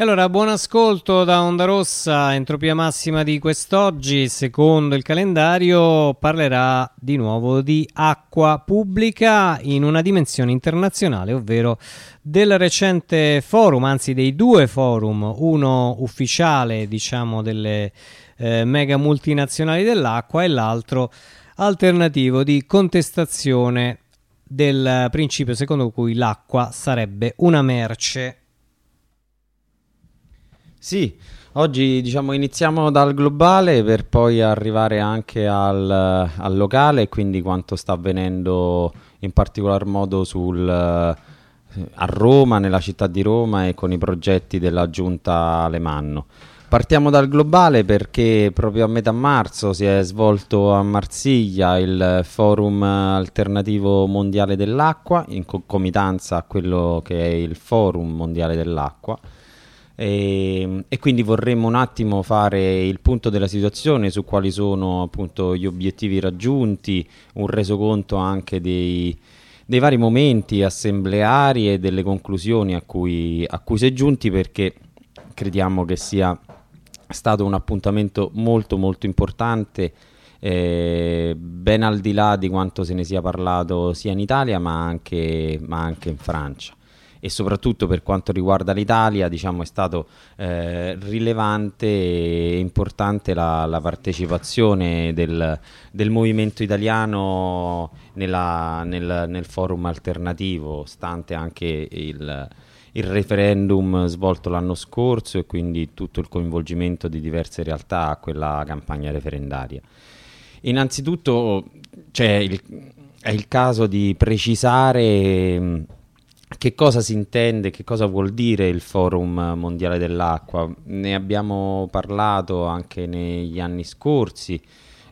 E allora, buon ascolto da Onda Rossa, entropia massima di quest'oggi, secondo il calendario, parlerà di nuovo di acqua pubblica in una dimensione internazionale, ovvero del recente forum, anzi dei due forum, uno ufficiale, diciamo, delle eh, mega multinazionali dell'acqua e l'altro alternativo di contestazione del principio secondo cui l'acqua sarebbe una merce sì, oggi diciamo, iniziamo dal globale per poi arrivare anche al, al locale e quindi quanto sta avvenendo in particolar modo sul, a Roma, nella città di Roma e con i progetti della giunta Alemanno. Partiamo dal globale perché proprio a metà marzo si è svolto a Marsiglia il forum alternativo mondiale dell'acqua in concomitanza a quello che è il forum mondiale dell'acqua e, ehm, e, quindi vorremmo un attimo fare il punto della situazione su quali sono appunto gli obiettivi raggiunti, un resoconto anche dei, dei vari momenti assembleari e delle conclusioni a cui, a cui si è giunti perché crediamo che sia stato un appuntamento molto molto importante eh, ben al di là di quanto se ne sia parlato sia in Italia ma anche, ma anche in Francia e soprattutto per quanto riguarda l'Italia diciamo, è stato eh, rilevante e importante la, la partecipazione del, del, movimento italiano nella, nel, nel, forum alternativo, stante anche il, il referendum svolto l'anno scorso e quindi tutto il coinvolgimento di diverse realtà a quella campagna referendaria. Innanzitutto il, è il caso di precisare che cosa si intende, che cosa vuol dire il Forum Mondiale dell'Acqua? Ne abbiamo parlato anche negli anni scorsi,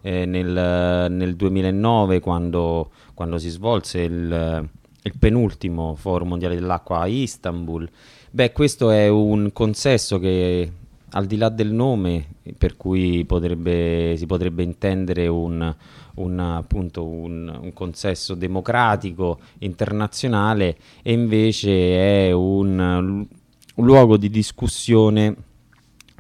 eh, nel, nel, 2009 quando, quando si svolse il, il, penultimo Forum Mondiale dell'Acqua a Istanbul. Beh, questo è un consesso che al di là del nome, per cui potrebbe, si potrebbe intendere un, un, appunto, un, un, consesso democratico internazionale e invece è un, un luogo di discussione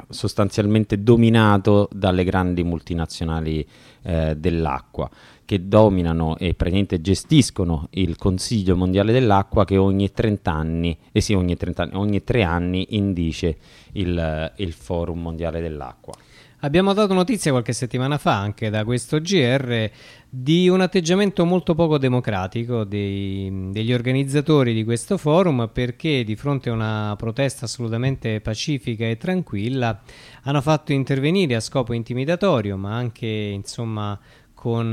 sostanzialmente dominato dalle grandi multinazionali eh, dell'acqua che dominano e praticamente gestiscono il Consiglio Mondiale dell'Acqua che ogni 30 anni, eh sì, ogni, 30 anni, ogni 3 anni indice il, il Forum Mondiale dell'Acqua. Abbiamo dato notizia qualche settimana fa anche da questo GR di un atteggiamento molto poco democratico dei, degli organizzatori di questo forum perché di fronte a una protesta assolutamente pacifica e tranquilla hanno fatto intervenire a scopo intimidatorio ma anche insomma con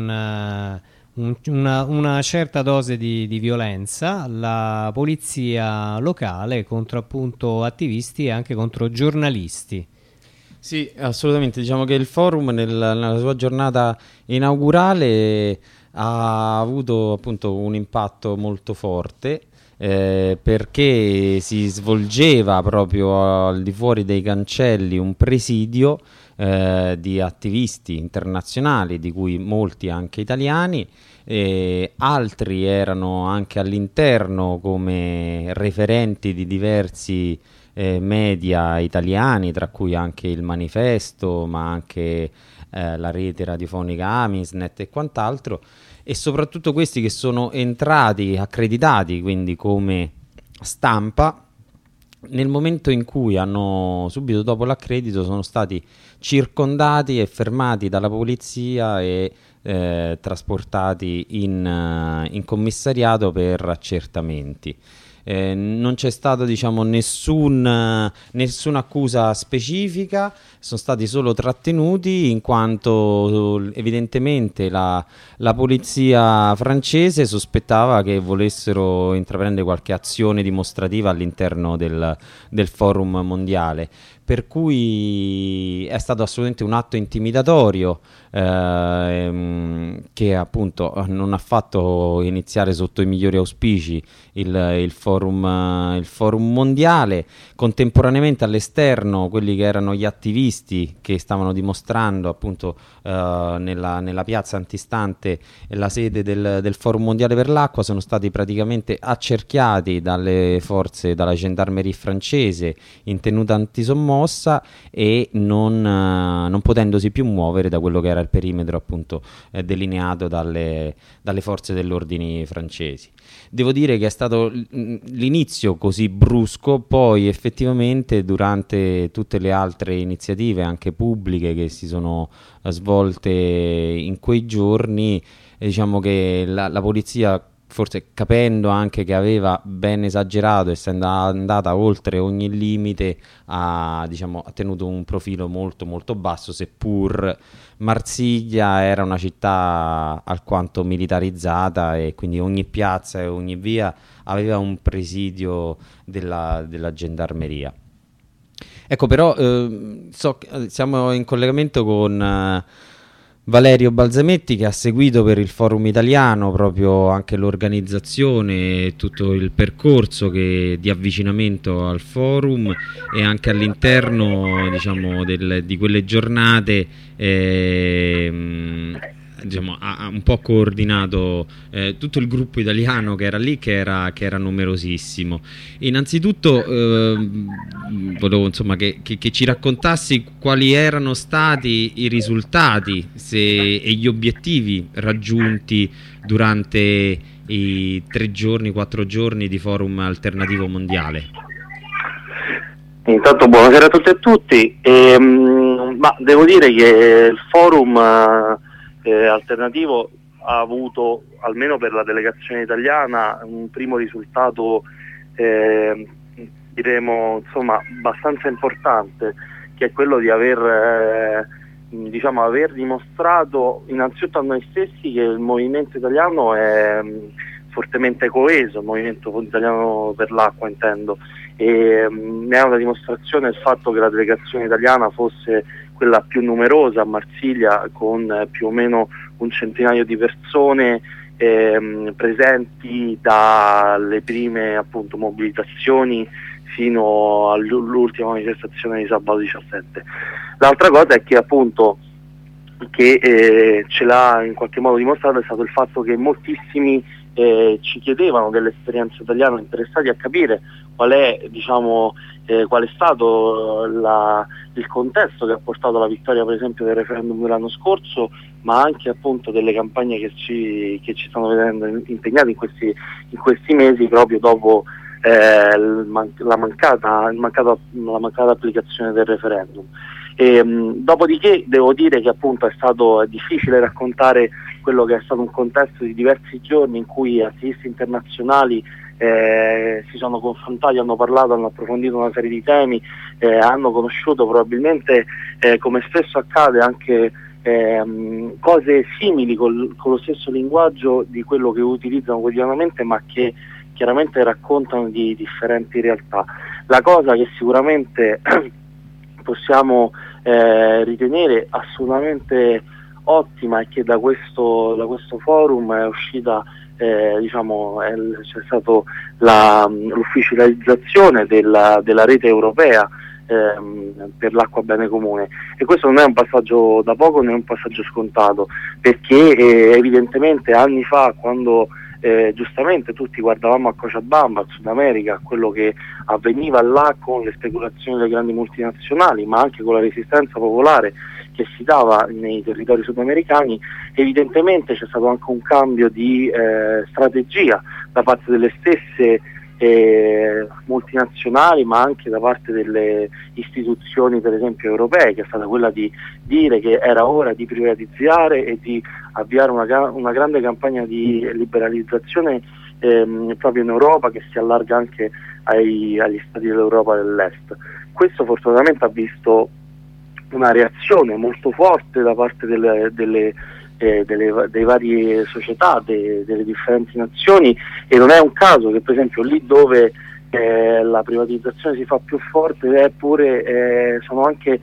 uh, un, una, una, certa dose di, di, violenza la polizia locale contro appunto attivisti e anche contro giornalisti. Sì, assolutamente. Diciamo che il forum nel, nella sua giornata inaugurale ha avuto appunto un impatto molto forte eh, perché si svolgeva proprio al di fuori dei cancelli un presidio eh, di attivisti internazionali, di cui molti anche italiani, eh, altri erano anche all'interno come referenti di diversi eh, media italiani, tra cui anche il manifesto, ma anche eh, la rete radiofonica Amisnet e quant'altro, e soprattutto questi che sono entrati accreditati, quindi come stampa, nel momento in cui hanno subito dopo l'accredito sono stati circondati e fermati dalla polizia e eh, trasportati in, uh, in commissariato per accertamenti. Eh, non c'è stata diciamo, nessun, nessuna accusa specifica, sono stati solo trattenuti in quanto evidentemente la, la, polizia francese sospettava che volessero intraprendere qualche azione dimostrativa all'interno del, del forum mondiale per cui è stato assolutamente un atto intimidatorio ehm, che appunto non ha fatto iniziare sotto i migliori auspici il, il, forum, il forum mondiale, contemporaneamente all'esterno quelli che erano gli attivisti che stavano dimostrando appunto eh, nella, nella, piazza antistante la sede del, del forum mondiale per l'acqua sono stati praticamente accerchiati dalle forze, dalla gendarmerie francese in tenuta antisommossa e non, uh, non, potendosi più muovere da quello che era il perimetro appunto eh, delineato dalle, dalle forze dell'ordine francesi. Devo dire che è stato l'inizio così brusco, poi effettivamente durante tutte le altre iniziative anche pubbliche che si sono eh, svolte in quei giorni, eh, diciamo che la, la polizia forse capendo anche che aveva ben esagerato, essendo andata oltre ogni limite, ha, diciamo, ha tenuto un profilo molto molto basso, seppur Marsiglia era una città alquanto militarizzata e quindi ogni piazza e ogni via aveva un presidio della, della gendarmeria. Ecco, però eh, so, siamo in collegamento con... Eh, Valerio Balzametti che ha seguito per il forum italiano proprio anche l'organizzazione e tutto il percorso che, di avvicinamento al forum e anche all'interno diciamo, di quelle giornate eh, diciamo, ha, un po' coordinato eh, tutto il gruppo italiano che era lì, che era, che era numerosissimo. Innanzitutto eh, volevo insomma, che, che, che, ci raccontassi quali erano stati i risultati se, e gli obiettivi raggiunti durante i tre giorni, quattro giorni di forum alternativo mondiale. Intanto buonasera a tutti e a tutti, ehm, ma devo dire che il forum eh, alternativo ha avuto, almeno per la delegazione italiana, un primo risultato eh, diremo insomma abbastanza importante, che è quello di aver, eh, diciamo, aver dimostrato innanzitutto a noi stessi che il movimento italiano è fortemente coeso, il movimento italiano per l'acqua intendo, e ne è una dimostrazione il fatto che la delegazione italiana fosse quella più numerosa a Marsiglia con eh, più o meno un centinaio di persone ehm, presenti dalle prime appunto, mobilitazioni fino all'ultima manifestazione di sabato 17. L'altra cosa è che appunto che eh, ce l'ha in qualche modo dimostrato è stato il fatto che moltissimi eh, ci chiedevano dell'esperienza italiana interessati a capire qual è, diciamo, eh, qual è stato la, il contesto che ha portato alla vittoria per esempio del referendum dell'anno scorso, ma anche appunto delle campagne che ci, che ci stanno vedendo impegnati in questi, in questi mesi proprio dopo eh, la, mancata, mancata, la mancata applicazione del referendum. E, mh, dopodiché devo dire che appunto è stato difficile raccontare quello che è stato un contesto di diversi giorni in cui attivisti internazionali eh, si sono confrontati, hanno parlato, hanno approfondito una serie di temi, eh, hanno conosciuto probabilmente, eh, come spesso accade, anche ehm, cose simili col, con lo stesso linguaggio di quello che utilizzano quotidianamente, ma che chiaramente raccontano di differenti realtà. La cosa che sicuramente possiamo eh, ritenere assolutamente ottima è che da questo, da questo forum è uscita eh, diciamo, c'è stata l'ufficializzazione della, della, rete europea ehm, per l'acqua bene comune. E questo non è un passaggio da poco, è un passaggio scontato perché eh, evidentemente anni fa quando eh, giustamente tutti guardavamo a Cochabamba, al Sud America, quello che avveniva là con le speculazioni delle grandi multinazionali, ma anche con la resistenza popolare che si dava nei territori sudamericani, evidentemente c'è stato anche un cambio di eh, strategia da parte delle stesse eh, multinazionali ma anche da parte delle istituzioni per esempio europee che è stata quella di dire che era ora di privatizzare e di avviare una, una grande campagna di liberalizzazione ehm, proprio in Europa che si allarga anche ai, agli stati dell'Europa dell'Est. Questo fortunatamente ha visto una reazione molto forte da parte delle, delle, eh, delle, delle varie società, de, delle differenti nazioni e non è un caso che per esempio lì dove eh, la privatizzazione si fa più forte, eppure eh, sono anche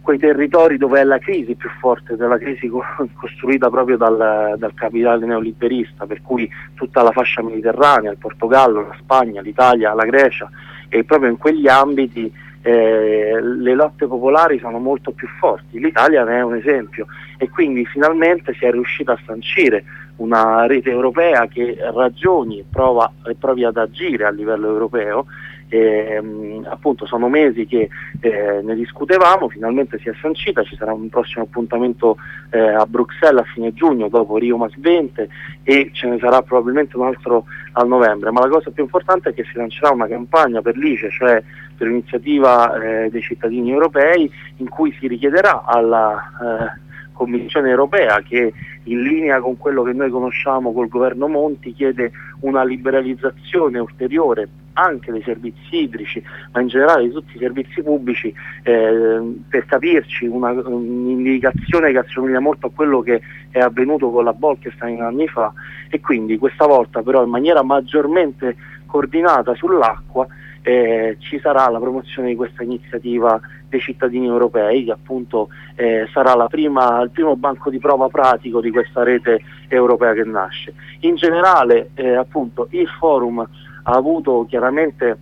quei territori dove è la crisi più forte, della crisi co- costruita proprio dal, dal, capitale neoliberista, per cui tutta la fascia mediterranea, il Portogallo, la Spagna, l'Italia, la Grecia, e proprio in quegli ambiti eh, le lotte popolari sono molto più forti. L'Italia ne è un esempio. E quindi finalmente si è riuscita a sancire una rete europea che ragioni e, prova, e provi ad agire a livello europeo. Eh, appunto sono mesi che eh, ne discutevamo, finalmente si è sancita, ci sarà un prossimo appuntamento eh, a Bruxelles a fine giugno dopo Rio Mas 20 e ce ne sarà probabilmente un altro a novembre, ma la cosa più importante è che si lancerà una campagna per l'ICE, cioè per l'iniziativa eh, dei cittadini europei, in cui si richiederà alla eh, Commissione europea che in linea con quello che noi conosciamo col governo Monti chiede una liberalizzazione ulteriore anche dei servizi idrici, ma in generale di tutti i servizi pubblici, eh, per capirci una, un'indicazione che assomiglia molto a quello che è avvenuto con la Bolkestein anni fa. E quindi questa volta però in maniera maggiormente coordinata sull'acqua eh, ci sarà la promozione di questa iniziativa dei cittadini europei che appunto eh, sarà prima, il primo banco di prova pratico di questa rete europea che nasce. In generale eh, appunto il forum ha avuto chiaramente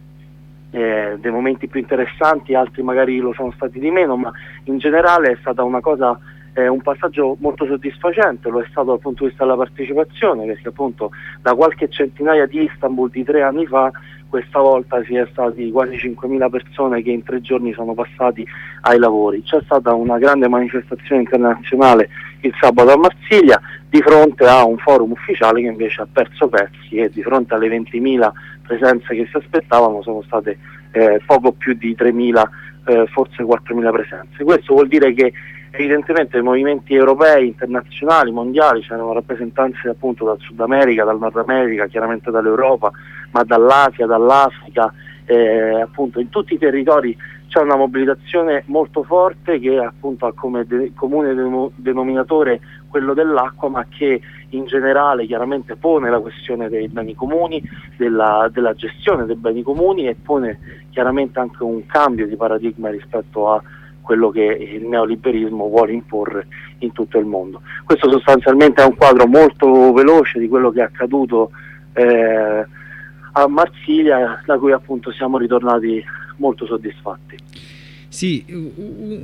eh, dei momenti più interessanti, altri magari lo sono stati di meno, ma in generale è stata una cosa eh, un passaggio molto soddisfacente, lo è stato dal punto di vista della partecipazione, perché appunto da qualche centinaia di Istanbul di tre anni fa questa volta si è stati quasi 5.000 persone che in tre giorni sono passati ai lavori. C'è stata una grande manifestazione internazionale il sabato a Marsiglia di fronte a un forum ufficiale che invece ha perso pezzi e di fronte alle 20.000 presenze che si aspettavano sono state eh, poco più di 3.000, eh, forse 4.000 presenze. Questo vuol dire che evidentemente i movimenti europei, internazionali, mondiali, c'erano rappresentanze appunto dal Sud America, dal Nord America, chiaramente dall'Europa, ma dall'Asia, dall'Africa, eh, appunto in tutti i territori c'è una mobilitazione molto forte che appunto ha come de- comune de- denominatore quello dell'acqua, ma che in generale chiaramente pone la questione dei beni comuni, della, della gestione dei beni comuni e pone chiaramente anche un cambio di paradigma rispetto a quello che il neoliberismo vuole imporre in tutto il mondo. Questo sostanzialmente è un quadro molto veloce di quello che è accaduto eh, a Marsiglia, da cui appunto siamo ritornati molto soddisfatti. Sì,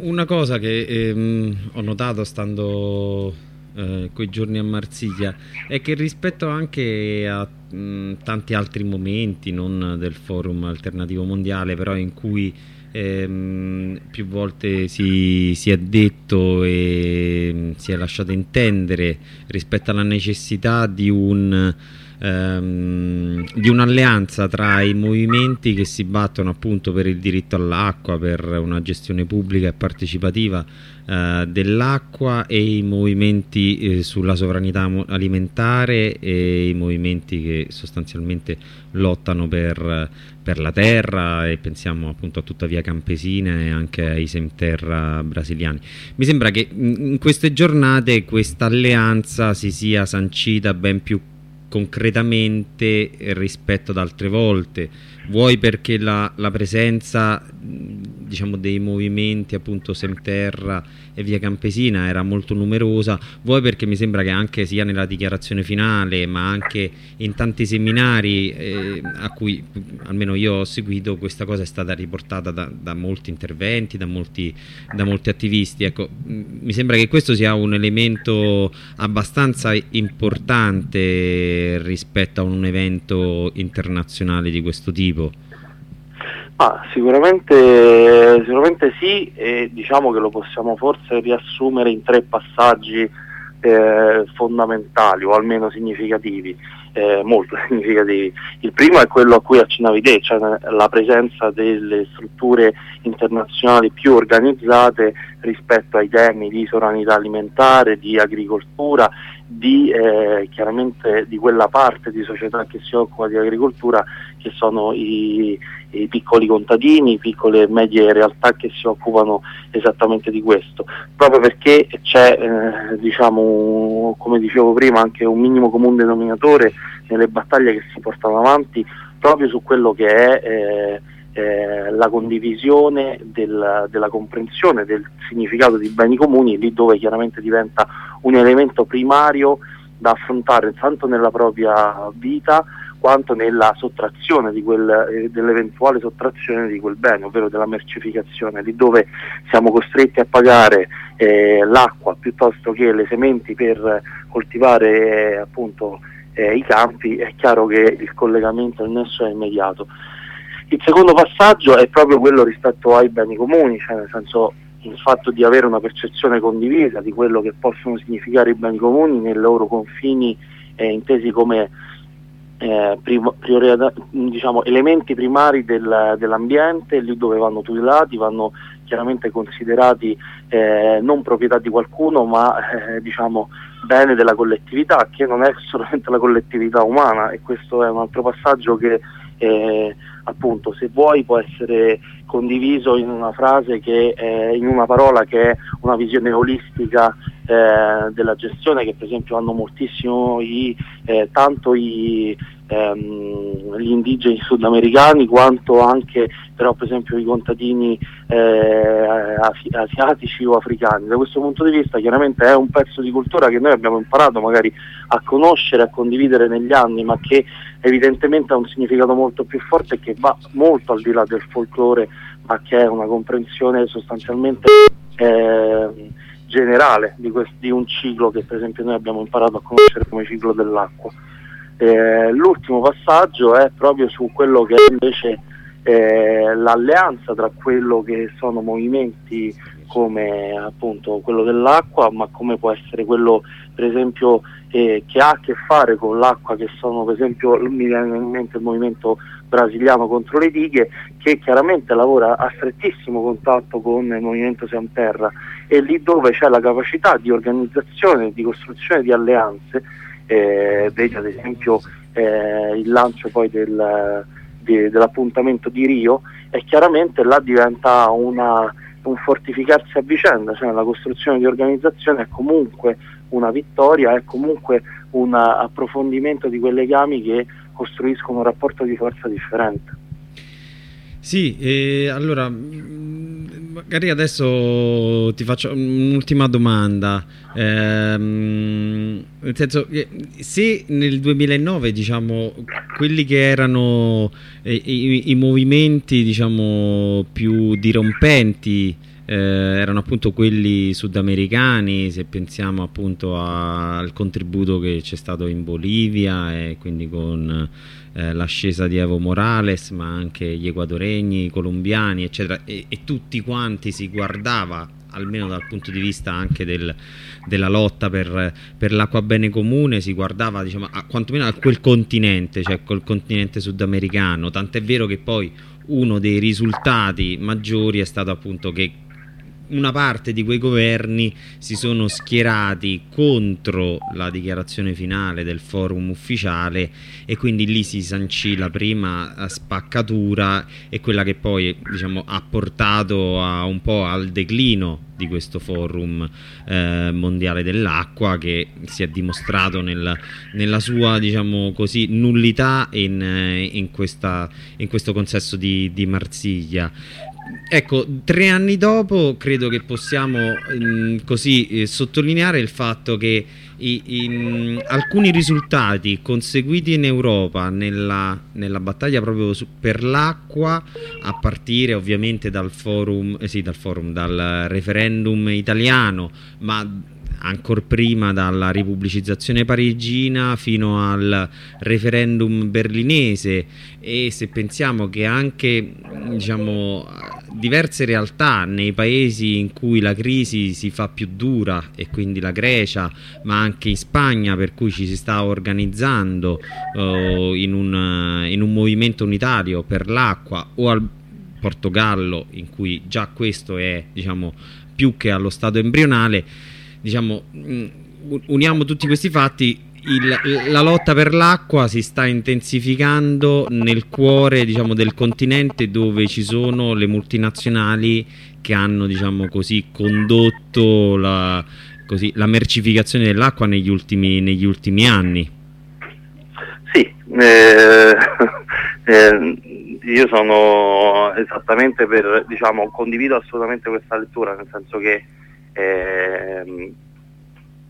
una cosa che ehm, ho notato stando eh, quei giorni a Marsiglia è che rispetto anche a mh, tanti altri momenti, non del forum alternativo mondiale, però in cui ehm, più volte si, si, è detto e si è lasciato intendere rispetto alla necessità di un ehm, di un'alleanza tra i movimenti che si battono appunto per il diritto all'acqua, per una gestione pubblica e partecipativa eh, dell'acqua e i movimenti eh, sulla sovranità alimentare e i movimenti che sostanzialmente lottano per, per, la terra e pensiamo appunto a tutta via campesina e anche ai semterra brasiliani. Mi sembra che in queste giornate questa alleanza si sia sancita ben più concretamente rispetto ad altre volte vuoi perché la, la presenza diciamo, dei movimenti appunto Semterra e Via Campesina era molto numerosa, vuoi perché mi sembra che anche sia nella dichiarazione finale ma anche in tanti seminari eh, a cui almeno io ho seguito questa cosa è stata riportata da, da molti interventi, da molti, da molti attivisti. Ecco, mi sembra che questo sia un elemento abbastanza importante rispetto a un evento internazionale di questo tipo. Ah, sicuramente, sicuramente, sì e diciamo che lo possiamo forse riassumere in tre passaggi eh, fondamentali o almeno significativi, eh, molto significativi. Il primo è quello a cui accennavi te, cioè la presenza delle strutture internazionali più organizzate rispetto ai temi di sovranità alimentare, di agricoltura, di, eh, chiaramente di quella parte di società che si occupa di agricoltura che sono i, i piccoli contadini, piccole e medie realtà che si occupano esattamente di questo, proprio perché c'è, eh, diciamo, come dicevo prima, anche un minimo comune denominatore nelle battaglie che si portano avanti proprio su quello che è eh, eh, la condivisione del, della comprensione del significato di beni comuni, lì dove chiaramente diventa un elemento primario da affrontare tanto nella propria vita quanto nella sottrazione quel, eh, dell'eventuale sottrazione di quel bene, ovvero della mercificazione, lì dove siamo costretti a pagare eh, l'acqua piuttosto che le sementi per coltivare eh, appunto eh, i campi, è chiaro che il collegamento, il nesso è immediato. Il secondo passaggio è proprio quello rispetto ai beni comuni, cioè nel senso il fatto di avere una percezione condivisa di quello che possono significare i beni comuni nei loro confini eh, intesi come eh, priorità, diciamo, elementi primari del, dell'ambiente, lì dove vanno tutelati, vanno chiaramente considerati eh, non proprietà di qualcuno ma eh, diciamo, bene della collettività, che non è solamente la collettività umana e questo è un altro passaggio che eh, appunto se vuoi può essere condiviso in una frase che in una parola che è una visione olistica eh, della gestione che per esempio hanno moltissimo i, eh, tanto i, ehm, gli indigeni sudamericani quanto anche però per esempio i contadini eh, asiatici o africani. Da questo punto di vista chiaramente è un pezzo di cultura che noi abbiamo imparato magari a conoscere, a condividere negli anni, ma che evidentemente ha un significato molto più forte e che va molto al di là del folklore, ma che è una comprensione sostanzialmente eh, generale di, di, un ciclo che per esempio noi abbiamo imparato a conoscere come ciclo dell'acqua. Eh, l'ultimo passaggio è proprio su quello che è invece eh, l'alleanza tra quello che sono movimenti come appunto quello dell'acqua, ma come può essere quello per esempio eh, che ha a che fare con l'acqua, che sono per esempio mi viene in mente il movimento brasiliano contro le dighe, che chiaramente lavora a strettissimo contatto con il movimento Siam Terra. E lì dove c'è la capacità di organizzazione, di costruzione di alleanze, eh, vedi ad esempio eh, il lancio poi del, di, dell'appuntamento di Rio e chiaramente là diventa una, un fortificarsi a vicenda, cioè la costruzione di organizzazione è comunque una vittoria, è comunque un approfondimento di quei legami che costruiscono un rapporto di forza differente. Sì, e allora mm, magari adesso ti faccio un'ultima domanda. Ehm, nel senso che se nel 2009 diciamo quelli che erano eh, i, i, movimenti diciamo più dirompenti eh, erano appunto quelli sudamericani, se pensiamo appunto a, al contributo che c'è stato in Bolivia e quindi con eh, l'ascesa di Evo Morales, ma anche gli equadoregni, i colombiani, eccetera, e, e tutti quanti si guardava almeno dal punto di vista anche del, della lotta per, per l'acqua bene comune, si guardava diciamo, a, quantomeno a quel continente, cioè col continente sudamericano, tant'è vero che poi uno dei risultati maggiori è stato appunto che una parte di quei governi si sono schierati contro la dichiarazione finale del forum ufficiale e quindi lì si sancì la prima spaccatura e quella che poi diciamo, ha portato a un po' al declino di questo forum eh, mondiale dell'acqua che si è dimostrato nel, nella sua diciamo così, nullità in, in, questa, in questo consesso di, di Marsiglia ecco, tre anni dopo credo che possiamo mh, mm, così eh, sottolineare il fatto che i, i, mh, alcuni risultati conseguiti in Europa nella, nella battaglia proprio su, per l'acqua, a partire ovviamente dal forum, eh sì, dal forum, dal referendum italiano, ma ancora prima dalla ripubblicizzazione parigina fino al referendum berlinese. E se pensiamo che anche diciamo, diverse realtà nei paesi in cui la crisi si fa più dura e quindi la Grecia ma anche in Spagna per cui ci si sta organizzando uh, in, un, in un movimento unitario per l'acqua o al Portogallo in cui già questo è diciamo, più che allo stato embrionale diciamo, mm, uniamo tutti questi fatti il, la lotta per l'acqua si sta intensificando nel cuore diciamo, del continente dove ci sono le multinazionali che hanno diciamo così, condotto la, così, la mercificazione dell'acqua negli ultimi, negli ultimi anni. Sì, eh, Eh, io sono esattamente per, diciamo, condivido assolutamente questa lettura, nel senso che eh,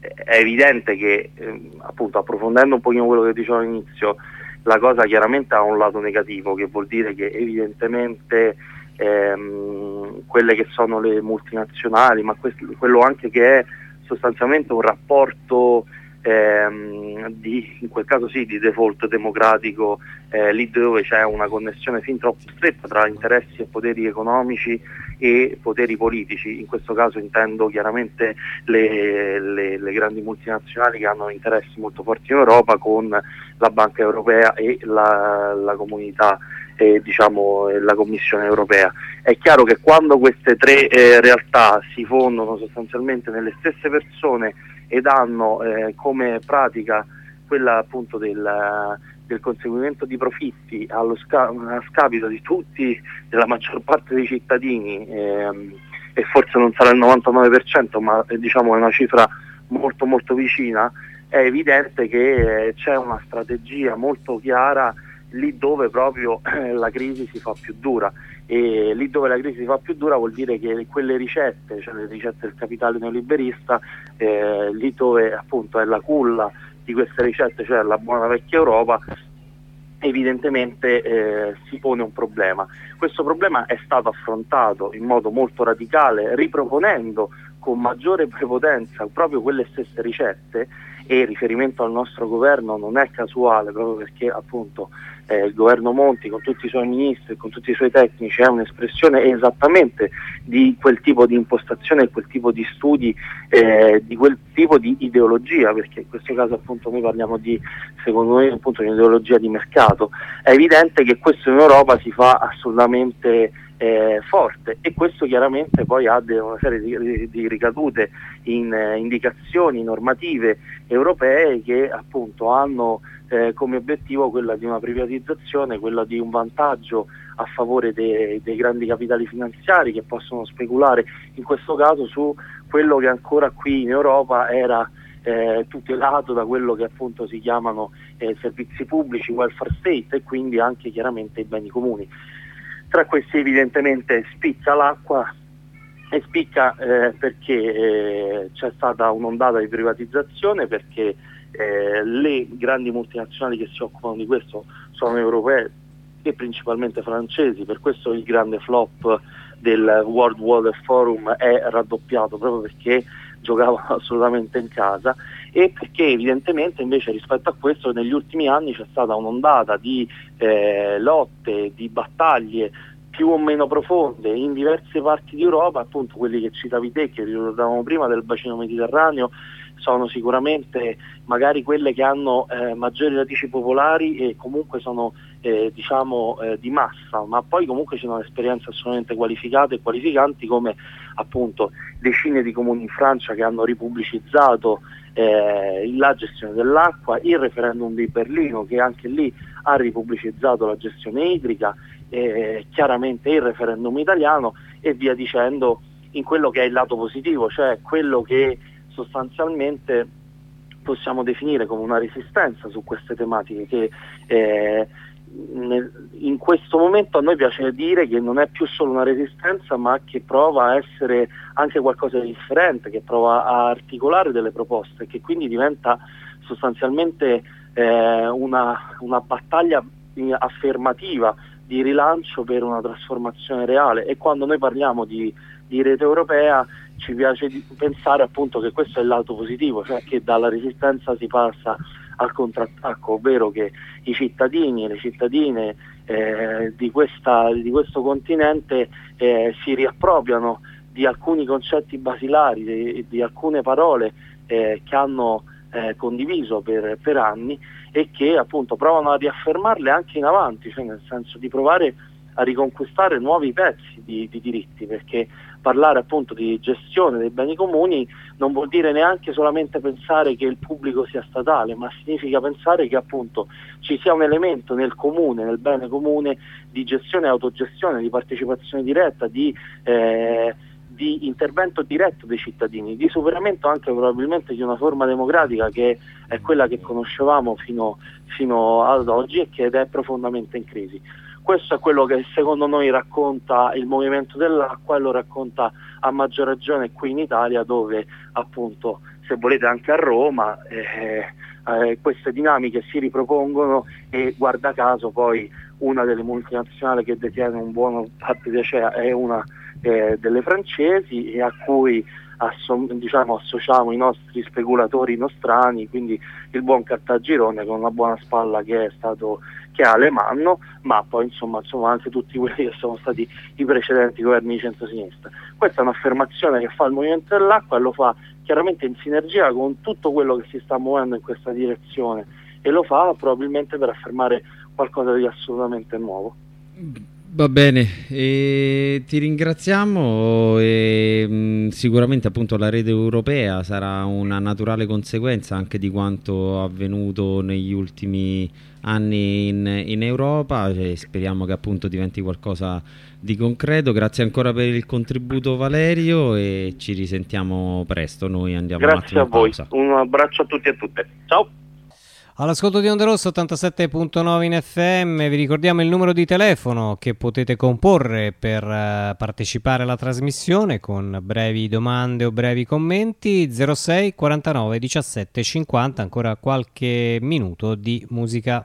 è evidente che, eh, appunto, approfondendo un pochino quello che dicevo all'inizio, la cosa chiaramente ha un lato negativo, che vuol dire che evidentemente ehm, quelle che sono le multinazionali, ma questo, quello anche che è sostanzialmente un rapporto ehm, di, in quel caso sì, di default democratico, eh, lì dove c'è una connessione fin troppo stretta tra interessi e poteri economici e poteri politici, in questo caso intendo chiaramente le, le, le grandi multinazionali che hanno interessi molto forti in Europa con la Banca Europea e la, la comunità eh, diciamo, la Commissione europea. È chiaro che quando queste tre eh, realtà si fondono sostanzialmente nelle stesse persone ed hanno eh, come pratica quella appunto del, del conseguimento di profitti allo sca- a scapito di tutti, della maggior parte dei cittadini, ehm, e forse non sarà il 99%, ma eh, diciamo è una cifra molto molto vicina, è evidente che eh, c'è una strategia molto chiara lì dove proprio eh, la crisi si fa più dura. E lì dove la crisi si fa più dura vuol dire che quelle ricette, cioè le ricette del capitale neoliberista, eh, lì dove appunto è la culla di queste ricette, cioè la buona vecchia Europa, evidentemente eh, si pone un problema. Questo problema è stato affrontato in modo molto radicale, riproponendo con maggiore prepotenza proprio quelle stesse ricette e il riferimento al nostro governo non è casuale proprio perché appunto eh, il governo Monti con tutti i suoi ministri con tutti i suoi tecnici è un'espressione esattamente di quel tipo di impostazione, quel tipo di studi, eh, di quel tipo di ideologia, perché in questo caso appunto noi parliamo di, secondo me, appunto di un'ideologia di mercato. È evidente che questo in Europa si fa assolutamente eh, forte e questo chiaramente poi ha una serie di, di ricadute in eh, indicazioni normative europee che appunto hanno eh, come obiettivo quella di una privatizzazione, quella di un vantaggio a favore de, dei grandi capitali finanziari che possono speculare in questo caso su quello che ancora qui in Europa era eh, tutelato da quello che appunto si chiamano eh, servizi pubblici, welfare state e quindi anche chiaramente i beni comuni. Tra questi evidentemente spicca l'acqua e spicca eh, perché eh, c'è stata un'ondata di privatizzazione, perché eh, le grandi multinazionali che si occupano di questo sono europee e principalmente francesi, per questo il grande flop del World Water Forum è raddoppiato proprio perché giocavano assolutamente in casa e perché evidentemente invece rispetto a questo negli ultimi anni c'è stata un'ondata di eh, lotte, di battaglie più o meno profonde in diverse parti d'Europa, appunto quelli che citavi te, che ricordavamo prima del bacino mediterraneo, sono sicuramente magari quelle che hanno eh, maggiori radici popolari e comunque sono eh, diciamo eh, di massa, ma poi comunque ci sono esperienze assolutamente qualificate e qualificanti come appunto decine di comuni in Francia che hanno ripubblicizzato eh, la gestione dell'acqua, il referendum di Berlino che anche lì ha ripubblicizzato la gestione idrica, eh, chiaramente il referendum italiano e via dicendo in quello che è il lato positivo, cioè quello che sostanzialmente possiamo definire come una resistenza su queste tematiche che eh, in questo momento a noi piace dire che non è più solo una resistenza ma che prova a essere anche qualcosa di differente, che prova a articolare delle proposte, che quindi diventa sostanzialmente eh, una, una battaglia affermativa di rilancio per una trasformazione reale. E quando noi parliamo di, di rete europea ci piace pensare appunto che questo è il lato positivo, cioè che dalla resistenza si passa al contrattacco, ovvero che i cittadini e le cittadine eh, di, questa, di, questo continente eh, si riappropriano di alcuni concetti basilari, di, di alcune parole eh, che hanno eh, condiviso per, per, anni e che appunto provano a riaffermarle anche in avanti, cioè nel senso di provare a riconquistare nuovi pezzi di, di diritti, perché parlare appunto di gestione dei beni comuni non vuol dire neanche solamente pensare che il pubblico sia statale, ma significa pensare che appunto ci sia un elemento nel comune, nel bene comune di gestione e autogestione, di partecipazione diretta, di, eh, di intervento diretto dei cittadini, di superamento anche probabilmente di una forma democratica che è quella che conoscevamo fino, fino ad oggi e che è profondamente in crisi. Questo è quello che secondo noi racconta il movimento dell'acqua e lo racconta a maggior ragione qui in Italia dove appunto se volete anche a Roma eh, eh, queste dinamiche si ripropongono e guarda caso poi una delle multinazionali che detiene un buono parte di Acea è una eh, delle francesi e a cui assom- diciamo, associamo i nostri speculatori nostrani, quindi il buon Cartagirone con una buona spalla che è stato che ha Alemanno, ma poi insomma, insomma, anche tutti quelli che sono stati i precedenti governi di centro-sinistra. Questa è un'affermazione che fa il Movimento dell'Acqua e lo fa chiaramente in sinergia con tutto quello che si sta muovendo in questa direzione e lo fa probabilmente per affermare qualcosa di assolutamente nuovo. Va bene, e ti ringraziamo e sicuramente appunto la rete europea sarà una naturale conseguenza anche di quanto avvenuto negli ultimi anni in, in Europa e speriamo che appunto diventi qualcosa di concreto. Grazie ancora per il contributo Valerio e ci risentiamo presto, noi andiamo Grazie a voi, un abbraccio a tutti e a tutte, ciao! All'ascolto di Onda Rosso 87.9 in FM vi ricordiamo il numero di telefono che potete comporre per uh, partecipare alla trasmissione con brevi domande o brevi commenti. 06 49 17 50 ancora qualche minuto di musica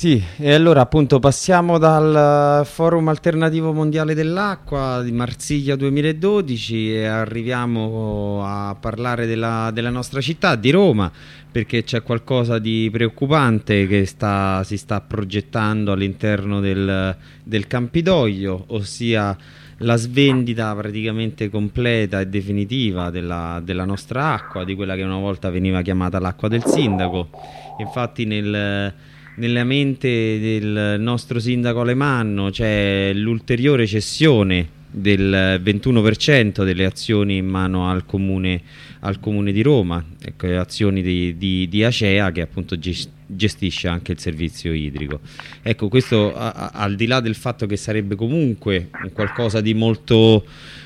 Sì, e allora appunto passiamo dal Forum Alternativo Mondiale dell'Acqua di Marsiglia 2012 e arriviamo a parlare della, della nostra città, di Roma, perché c'è qualcosa di preoccupante che sta, si sta progettando all'interno del, del Campidoglio, ossia la svendita praticamente completa e definitiva della, della nostra acqua, di quella che una volta veniva chiamata l'acqua del sindaco. Infatti nel nella mente del nostro sindaco Alemanno c'è l'ulteriore cessione del 21% delle azioni in mano al comune, al comune di Roma, ecco, azioni di, di, di, Acea che appunto gestisce anche il servizio idrico. Ecco, questo a, a, al di là del fatto che sarebbe comunque qualcosa di molto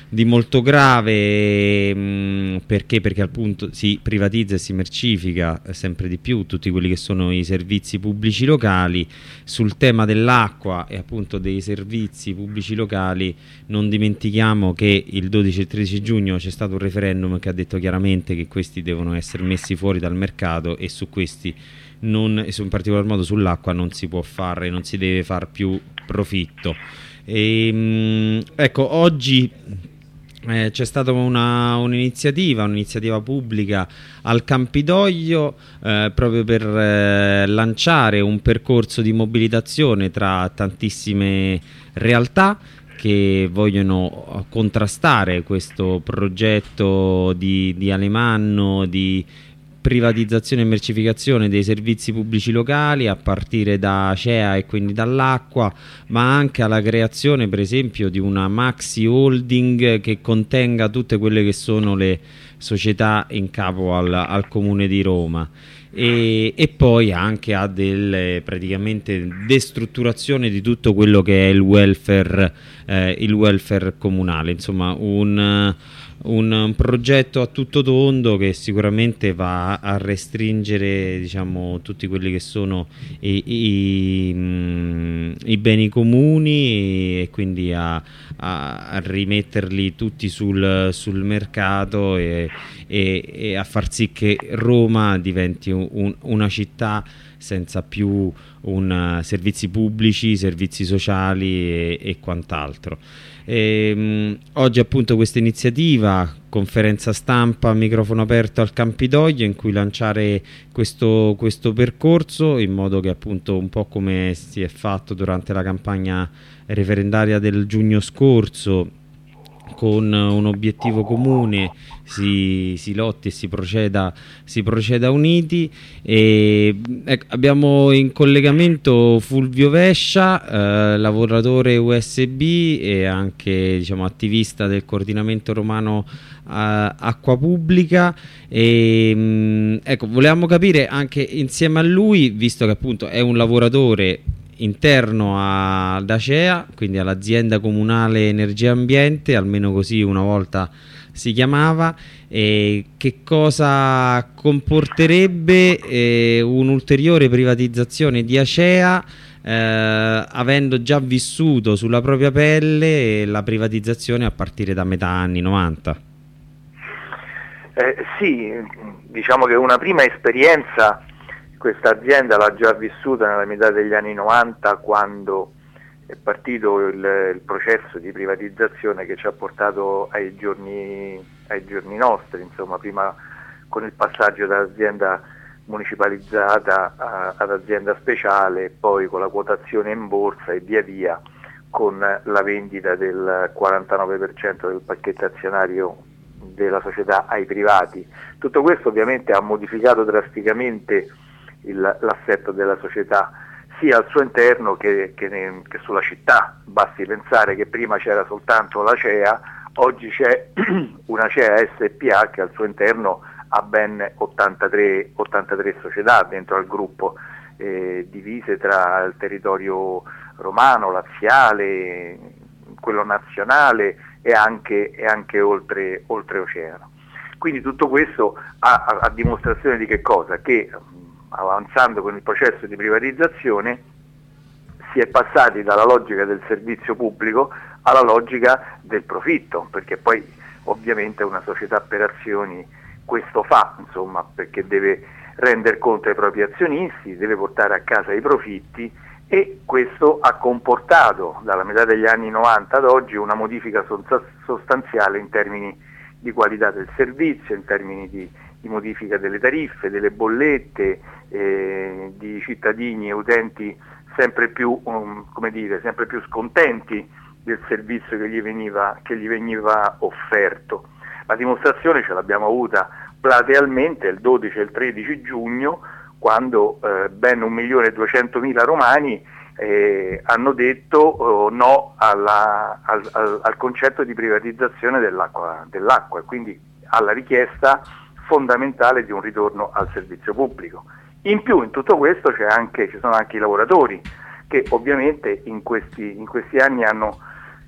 di molto grave mm, perché? perché appunto si privatizza e si mercifica sempre di più tutti quelli che sono i servizi pubblici locali sul tema dell'acqua e appunto dei servizi pubblici locali non dimentichiamo che il 12 e 13 giugno c'è stato un referendum che ha detto chiaramente che questi devono essere messi fuori dal mercato e su questi non, e in particolar modo sull'acqua non si può fare, non si deve far più profitto e, mh, mm, ecco oggi eh, c'è stata un'iniziativa, un un'iniziativa pubblica al Campidoglio eh, proprio per eh, lanciare un percorso di mobilitazione tra tantissime realtà che vogliono contrastare questo progetto di, di Alemanno, di privatizzazione e mercificazione dei servizi pubblici locali a partire da CEA e quindi dall'acqua ma anche alla creazione per esempio di una maxi holding che contenga tutte quelle che sono le società in capo al, al comune di Roma. E, e, poi anche a delle praticamente destrutturazione di tutto quello che è il welfare, eh, il welfare comunale. Insomma un un, un, progetto a tutto tondo che sicuramente va a restringere diciamo, tutti quelli che sono i, i, mm, i beni comuni e quindi a, a, rimetterli tutti sul, sul mercato e, e, e, a far sì che Roma diventi un, una città senza più un, servizi pubblici, servizi sociali e, e quant'altro. E, mh, oggi appunto questa iniziativa, conferenza stampa, microfono aperto al Campidoglio in cui lanciare questo, questo percorso in modo che appunto un po' come si è fatto durante la campagna referendaria del giugno scorso con un obiettivo comune si, si lotti e si proceda, si proceda uniti. E, ecco, abbiamo in collegamento Fulvio Vescia eh, lavoratore USB e anche diciamo, attivista del coordinamento romano eh, acqua pubblica. E mm, ecco volevamo capire anche insieme a lui visto che appunto è un lavoratore interno ad Acea, quindi all'azienda comunale energia ambiente, almeno così una volta si chiamava, e che cosa comporterebbe eh, un'ulteriore privatizzazione di Acea eh, avendo già vissuto sulla propria pelle la privatizzazione a partire da metà anni 90. Eh, sì, diciamo che una prima esperienza questa azienda l'ha già vissuta nella metà degli anni 90 quando è partito il, il, processo di privatizzazione che ci ha portato ai giorni, ai giorni nostri, insomma, prima con il passaggio da azienda municipalizzata ad azienda speciale, poi con la quotazione in borsa e via via con la vendita del 49% del pacchetto azionario della società ai privati. Tutto questo ovviamente ha modificato drasticamente l'assetto della società sia al suo interno che, che, ne, che, sulla città. Basti pensare che prima c'era soltanto la CEA, oggi c'è una CEA SPA che al suo interno ha ben 83, 83 società dentro al gruppo, eh, divise tra il territorio romano, laziale, quello nazionale e anche, e anche oltre, oltre, oceano. Quindi tutto questo a, a dimostrazione di che cosa? Che avanzando con il processo di privatizzazione si è passati dalla logica del servizio pubblico alla logica del profitto, perché poi ovviamente una società per azioni questo fa, insomma, perché deve rendere conto ai propri azionisti, deve portare a casa i profitti e questo ha comportato dalla metà degli anni 90 ad oggi una modifica sostanziale in termini di qualità del servizio, in termini di di modifica delle tariffe, delle bollette, eh, di cittadini e utenti sempre più, um, dire, sempre più, scontenti del servizio che gli, veniva, che gli veniva offerto. La dimostrazione ce l'abbiamo avuta platealmente il 12 e il 13 giugno quando eh, ben 1.200.000 romani eh, hanno detto oh, no alla, al, al, al, concetto di privatizzazione dell'acqua, dell'acqua e quindi alla richiesta fondamentale di un ritorno al servizio pubblico. In più in tutto questo anche, ci sono anche i lavoratori che ovviamente in questi, in questi anni hanno,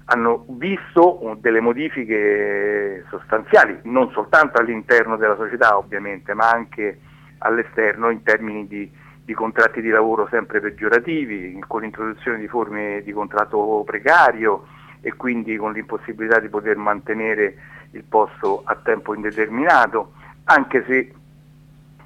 hanno, visto delle modifiche sostanziali, non soltanto all'interno della società ovviamente, ma anche all'esterno in termini di, di contratti di lavoro sempre peggiorativi, con l'introduzione di forme di contratto precario e quindi con l'impossibilità di poter mantenere il posto a tempo indeterminato, anche se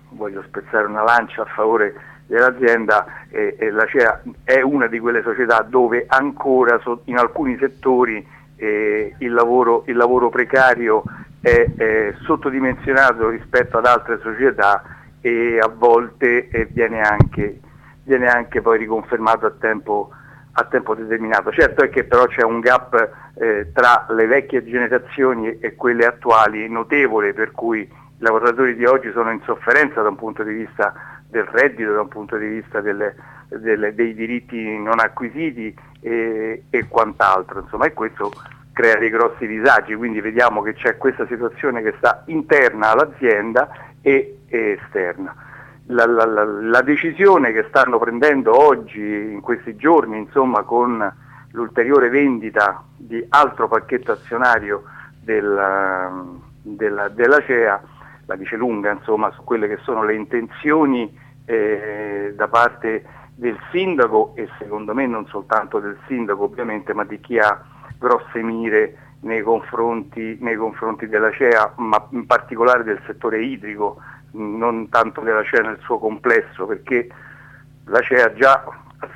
voglio spezzare una lancia a favore dell'azienda, eh, eh, la CEA è una di quelle società dove ancora so, in alcuni settori eh, il, lavoro, il, lavoro, precario è, è, sottodimensionato rispetto ad altre società e a volte eh, viene anche, viene, anche, poi riconfermato a tempo, a tempo determinato. Certo è che però c'è un gap eh, tra le vecchie generazioni e quelle attuali notevole per cui i lavoratori di oggi sono in sofferenza da un punto di vista del reddito, da un punto di vista delle, delle, dei diritti non acquisiti e, e quant'altro, insomma, e questo crea dei grossi disagi, quindi vediamo che c'è questa situazione che sta interna all'azienda e, e esterna. La, la, la, la, decisione che stanno prendendo oggi, in questi giorni, insomma, con l'ulteriore vendita di altro pacchetto azionario del, della, della CEA, la dice lunga insomma, su quelle che sono le intenzioni eh, da parte del sindaco e secondo me non soltanto del sindaco ovviamente, ma di chi ha grosse mire nei confronti, nei confronti della CEA, ma in particolare del settore idrico, non tanto della CEA nel suo complesso, perché la CEA già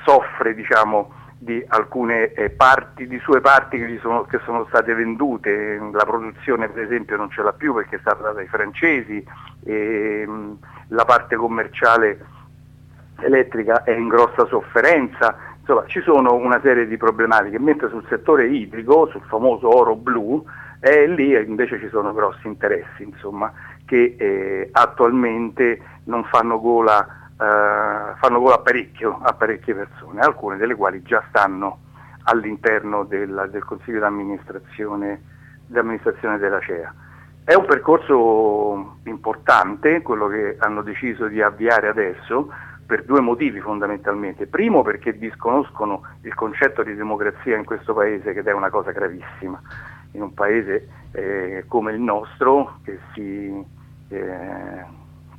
soffre diciamo, di alcune eh, parti, di sue parti che sono, che, sono, state vendute, la produzione per esempio non ce l'ha più perché è stata data ai francesi, e, mh, la parte commerciale elettrica è in grossa sofferenza, insomma ci sono una serie di problematiche, mentre sul settore idrico, sul famoso oro blu, eh, lì invece ci sono grossi interessi insomma, che eh, attualmente non fanno gola fanno gola a, a parecchie persone, alcune delle quali già stanno all'interno del, del Consiglio d'amministrazione, d'amministrazione della CEA. È un percorso importante quello che hanno deciso di avviare adesso per due motivi fondamentalmente. Primo perché disconoscono il concetto di democrazia in questo paese che è una cosa gravissima. In un paese eh, come il nostro che, si, eh,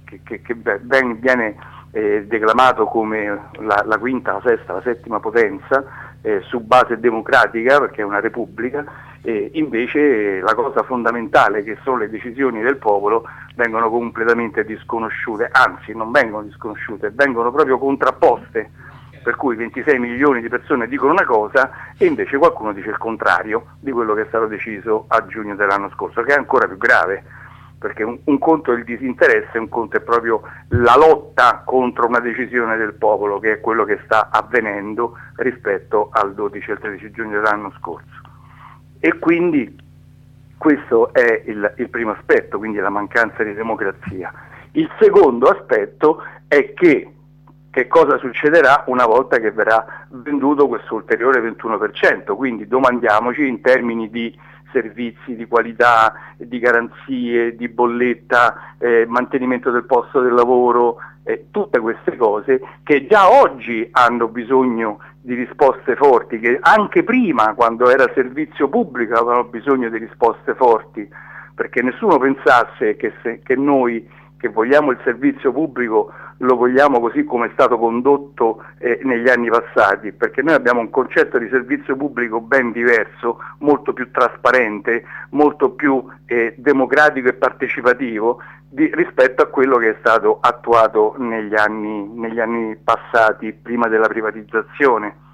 che, che, che ben, viene eh, declamato come la, la, quinta, la sesta, la settima potenza eh, su base democratica perché è una repubblica, e invece la cosa fondamentale che sono le decisioni del popolo vengono completamente disconosciute, anzi non vengono disconosciute, vengono proprio contrapposte. Per cui 26 milioni di persone dicono una cosa e invece qualcuno dice il contrario di quello che è stato deciso a giugno dell'anno scorso, che è ancora più grave perché un, un, conto è il disinteresse, un conto è proprio la lotta contro una decisione del popolo, che è quello che sta avvenendo rispetto al 12 e al 13 giugno dell'anno scorso. E quindi questo è il, il primo aspetto, quindi la mancanza di democrazia. Il secondo aspetto è che che cosa succederà una volta che verrà venduto questo ulteriore 21%, quindi domandiamoci in termini di servizi di qualità, di garanzie, di bolletta, eh, mantenimento del posto del lavoro, eh, tutte queste cose che già oggi hanno bisogno di risposte forti, che anche prima, quando era servizio pubblico, avevano bisogno di risposte forti, perché nessuno pensasse che, se, che noi che vogliamo il servizio pubblico lo vogliamo così come è stato condotto eh, negli anni passati, perché noi abbiamo un concetto di servizio pubblico ben diverso, molto più trasparente, molto più eh, democratico e partecipativo di, rispetto a quello che è stato attuato negli anni, negli anni passati, prima della privatizzazione.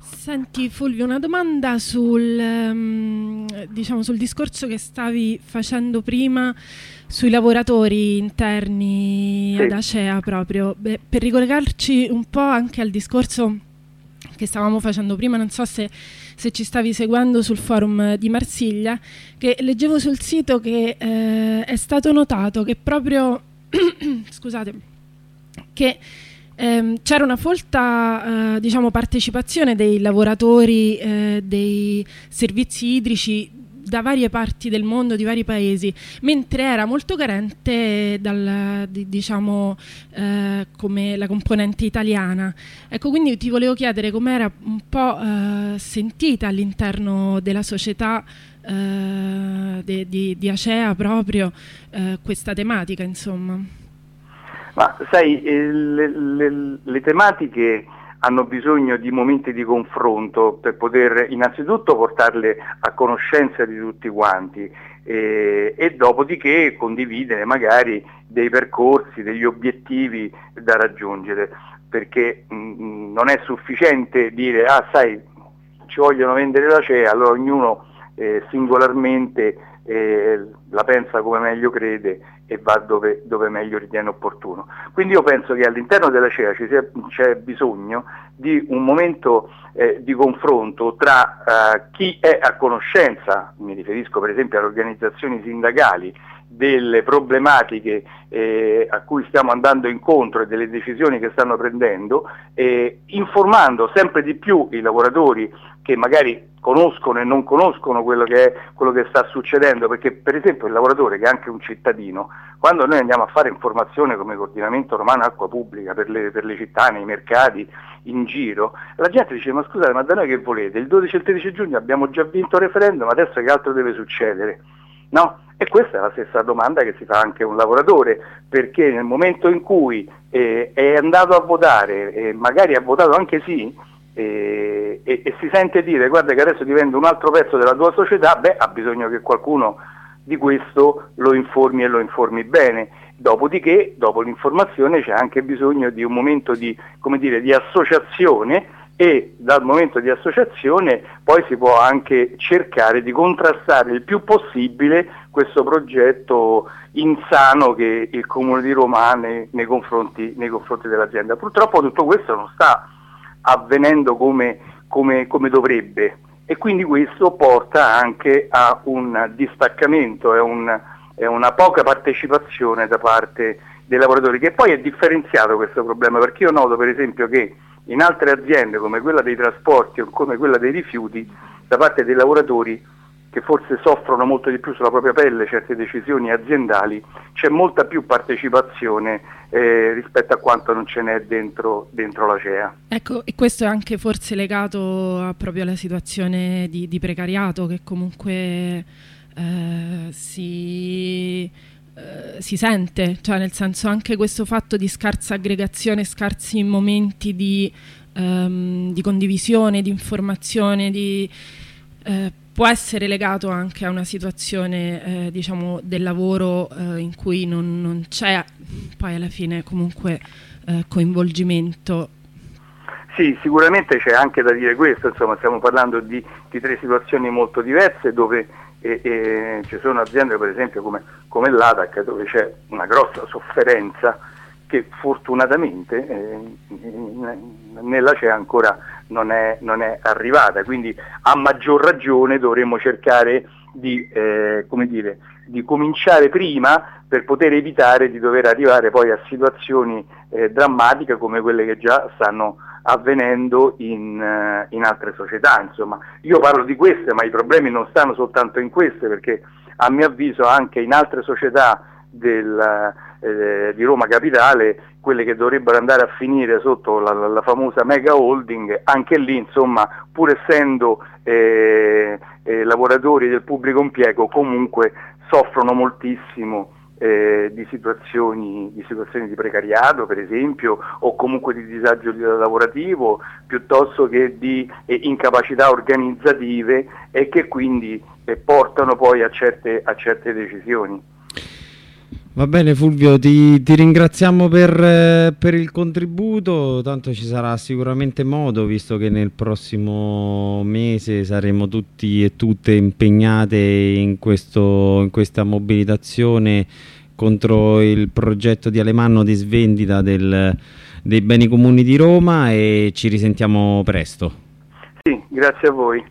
Senti Fulvio, una domanda sul, um, diciamo, sul discorso che stavi facendo prima sui lavoratori interni sì. ad Acea proprio, Beh, per ricollegarci un po' anche al discorso che stavamo facendo prima, non so se, se, ci stavi seguendo sul forum di Marsiglia, che leggevo sul sito che eh, è stato notato che proprio, scusate, che ehm, c'era una folta eh, diciamo, partecipazione dei lavoratori eh, dei servizi idrici da varie parti del mondo, di vari paesi, mentre era molto carente dal, di, diciamo, eh, come la componente italiana. Ecco, quindi ti volevo chiedere com'era un po' eh, sentita all'interno della società eh, de, di, di, Acea proprio eh, questa tematica, insomma. Ma sai, eh, le, le, le tematiche hanno bisogno di momenti di confronto per poter innanzitutto portarle a conoscenza di tutti quanti eh, e dopodiché condividere magari dei percorsi, degli obiettivi da raggiungere, perché mh, mm, non è sufficiente dire ah sai ci vogliono vendere la CEA, allora ognuno eh, singolarmente eh, la pensa come meglio crede e va dove, dove, meglio ritiene opportuno. Quindi io penso che all'interno della CEA c'è bisogno di un momento eh, di confronto tra eh, chi è a conoscenza, mi riferisco per esempio alle organizzazioni sindacali, delle problematiche eh, a cui stiamo andando incontro e delle decisioni che stanno prendendo, eh, informando sempre di più i lavoratori che magari conoscono e non conoscono quello che, è, quello che sta succedendo, perché per esempio il lavoratore che è anche un cittadino, quando noi andiamo a fare informazione come coordinamento romano acqua pubblica per le, per le città, nei mercati, in giro, la gente dice ma scusate ma da noi che volete? Il 12 e il 13 giugno abbiamo già vinto il referendum, adesso che altro deve succedere? No? E questa è la stessa domanda che si fa anche un lavoratore, perché nel momento in cui eh, è andato a votare e magari ha votato anche sì, e, e, e, si sente dire guarda che adesso diventa un altro pezzo della tua società, beh ha bisogno che qualcuno di questo lo informi e lo informi bene. Dopodiché, dopo l'informazione c'è anche bisogno di un momento di, dire, di associazione e dal momento di associazione poi si può anche cercare di contrastare il più possibile questo progetto insano che il Comune di Roma ha nei, nei, confronti, nei confronti, dell'azienda. Purtroppo tutto questo non sta avvenendo come, come, come dovrebbe e quindi questo porta anche a un distaccamento e un, una poca partecipazione da parte dei lavoratori, che poi è differenziato questo problema, perché io noto per esempio che in altre aziende come quella dei trasporti o come quella dei rifiuti, da parte dei lavoratori che forse soffrono molto di più sulla propria pelle certe decisioni aziendali, c'è molta più partecipazione eh, rispetto a quanto non ce n'è dentro, dentro, la CEA. Ecco, e questo è anche forse legato a proprio alla situazione di, di precariato che comunque eh, si eh, si sente, cioè nel senso anche questo fatto di scarsa aggregazione, scarsi momenti di, um, di condivisione, di informazione, di, uh, può essere legato anche a una situazione uh, diciamo, del lavoro in cui non, non, c'è poi alla fine comunque coinvolgimento. Sì, sicuramente c'è anche da dire questo, insomma stiamo parlando di, di tre situazioni molto diverse dove ci sono aziende per esempio come, come l'ADAC dove c'è una grossa sofferenza che fortunatamente eh, nella CE ancora non è, non è, arrivata, quindi a maggior ragione dovremmo cercare di, eh, dire, di, cominciare prima per poter evitare di dover arrivare poi a situazioni eh, drammatiche come quelle che già stanno avvenendo in, uh, in, altre società. Insomma. Io parlo di queste, ma i problemi non stanno soltanto in queste, perché a mio avviso anche in altre società del, eh, di Roma Capitale, quelle che dovrebbero andare a finire sotto la, la, famosa mega holding, anche lì insomma, pur essendo eh, eh lavoratori del pubblico impiego, comunque soffrono moltissimo eh, di, situazioni, di, situazioni, di precariato per esempio o comunque di disagio lavorativo piuttosto che di eh, incapacità organizzative e che quindi eh, portano poi a certe, a certe decisioni. Va bene Fulvio, ti, ti ringraziamo per, eh, per, il contributo, tanto ci sarà sicuramente modo, visto che nel prossimo mese saremo tutti e tutte impegnate in, questo, in questa mobilitazione contro il progetto di Alemanno di svendita del, dei beni comuni di Roma e ci risentiamo presto. Sì, grazie a voi.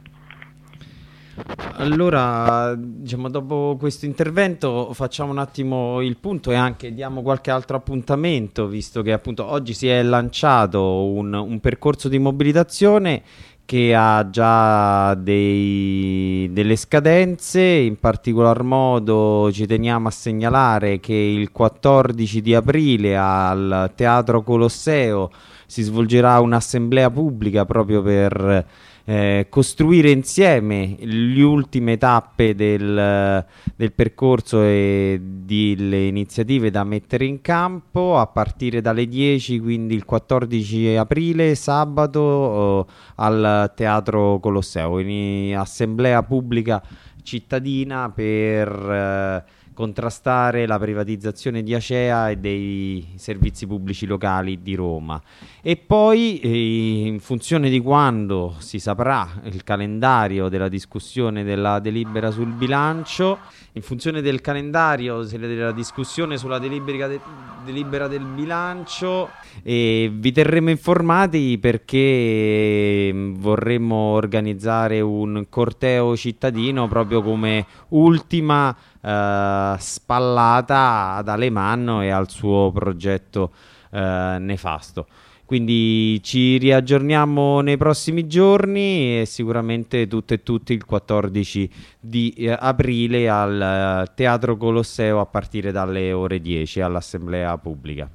Allora, diciamo, dopo questo intervento facciamo un attimo il punto e anche diamo qualche altro appuntamento, visto che appunto oggi si è lanciato un, un percorso di mobilitazione che ha già dei, delle scadenze, in particolar modo ci teniamo a segnalare che il 14 di aprile al Teatro Colosseo si svolgerà un'assemblea pubblica proprio per eh, costruire insieme le ultime tappe del, del percorso e delle iniziative da mettere in campo a partire dalle 10, quindi il 14 aprile, sabato, oh, al Teatro Colosseo, in assemblea pubblica cittadina per... Contrastare la privatizzazione di Acea e dei servizi pubblici locali di Roma. E poi, eh, in funzione di quando si saprà il calendario della discussione della delibera sul bilancio, in funzione del calendario della discussione sulla delibera, de delibera del bilancio, eh, vi terremo informati perché mm, vorremmo organizzare un corteo cittadino proprio come ultima eh, spallata ad Alemanno e al suo progetto eh, nefasto. Quindi ci riaggiorniamo nei prossimi giorni e sicuramente tutte e tutti il 14 di eh, aprile al eh, Teatro Colosseo a partire dalle ore 10 all'Assemblea Pubblica.